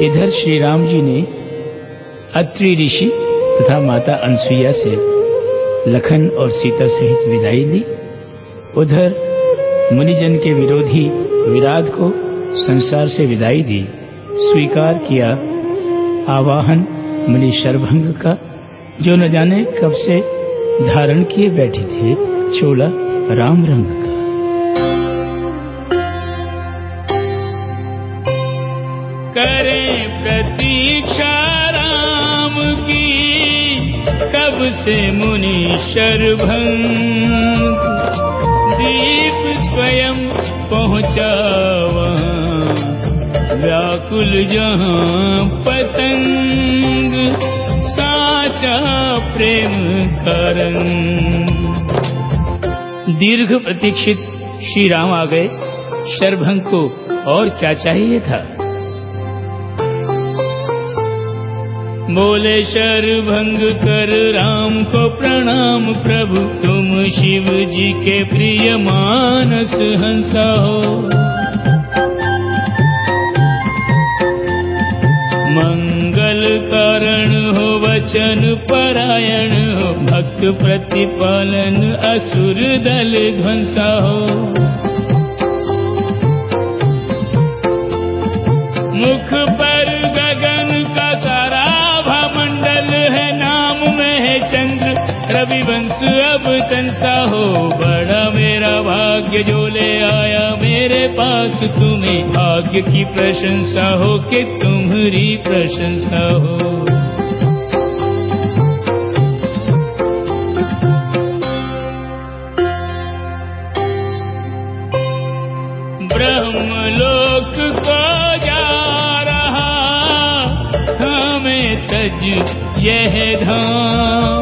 इधर श्री राम जी ने अत्रि ऋषि तथा माता अनसुईया से लखन और सीता सहित विदाई ली। उधर मुनिजन के विरोधी विराट को संसार से विदाई दी। स्वीकार किया आवाहन मुनि शरभंग का, जो न जाने कब से धारण किए बैठे थे चोला राम रंग का। करें प्रतीक्षा राम की, कब से मुनि शरभंग? दीप स्वयं पहुँचा व्याकुल जहाँ पतंग, साचा प्रेम करंग दीर्घ प्रतीक्षित श्री राम आ गए। शरभंग को और क्या चाहिए था? बोले शरभंग कर राम को प्रणाम प्रभु तुम शिव जी के प्रिय मानस हंसा। हो मंगल कारण हो वचन परायण हो भक्त प्रतिपालन असुर दल ध्वंसा। हो मुख रविवंश अब तंसा हो। बड़ा मेरा भाग्य जो ले आया मेरे पास। तुम्हें भाग्य की प्रशंसा हो कि तुम्हारी प्रशंसा हो। ब्रह्मलोक को जा रहा, हमें तज यह धाम।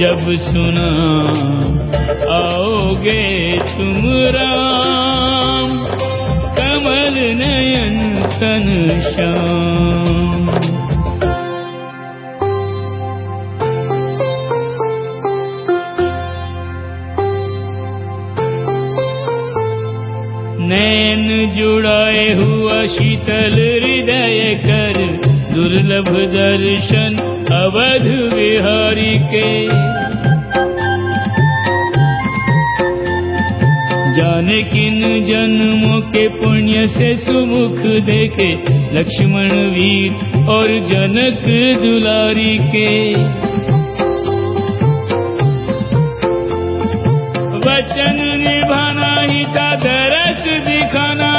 जब सुना आओगे तुम राम, कमल नयन तन श्याम। नैन जुड़ाए हुआ शीतल हृदय कर दुर्लभ दर्शन अवध विहारी के। जाने किन जन्मों के पुण्य से सुमुख देखे लक्ष्मण वीर और जनक दुलारी के। वचन निभाना ही था दरस दिखाना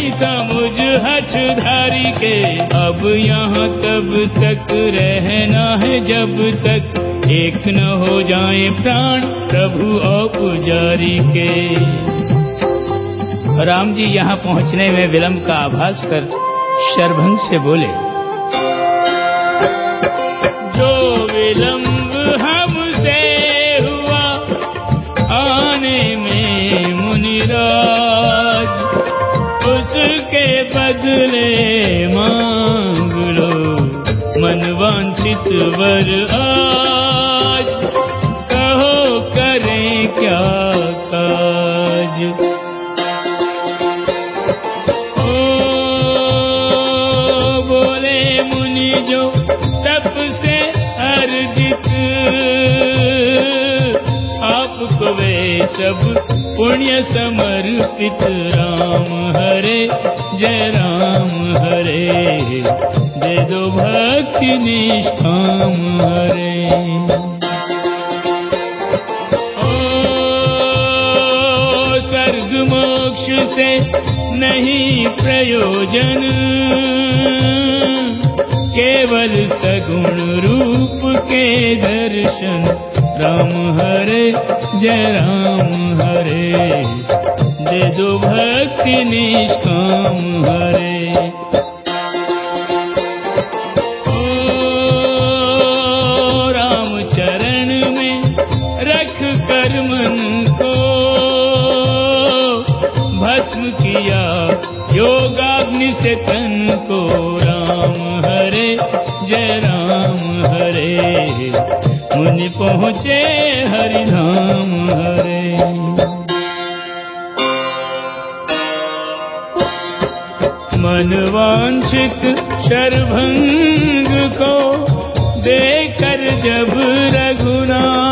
आना ही मुझ हठ धारी के। अब यहाँ तब तक रहना है जब तक? एक न हो जाए प्राण प्रभु और पुजारी के। राम जी यहाँ पहुँचने में विलंब का आभास कर शरभंग से बोले, जो विलंब मनवांछित आज, कहो करें क्या काज? ओ, बोले मुनि जो तप से अर्जित, आपको वे सब पुण्य समर्पित राम हरे, जय राम हरे। दो भक्ति निष्ठाम हरे। ओ स्वर्ग मोक्ष से नहीं प्रयोजन केवल सगुण रूप के दर्शन। राम हरे जय राम हरे। दे दो भक्ति निष्काम हरे भस्म किया, योगाग्नि से तन को राम हरे, जय राम हरे। मुनि पहुँचे हरिधाम हरे। मन वांछित शर्भंग को देकर जब रघुनाथ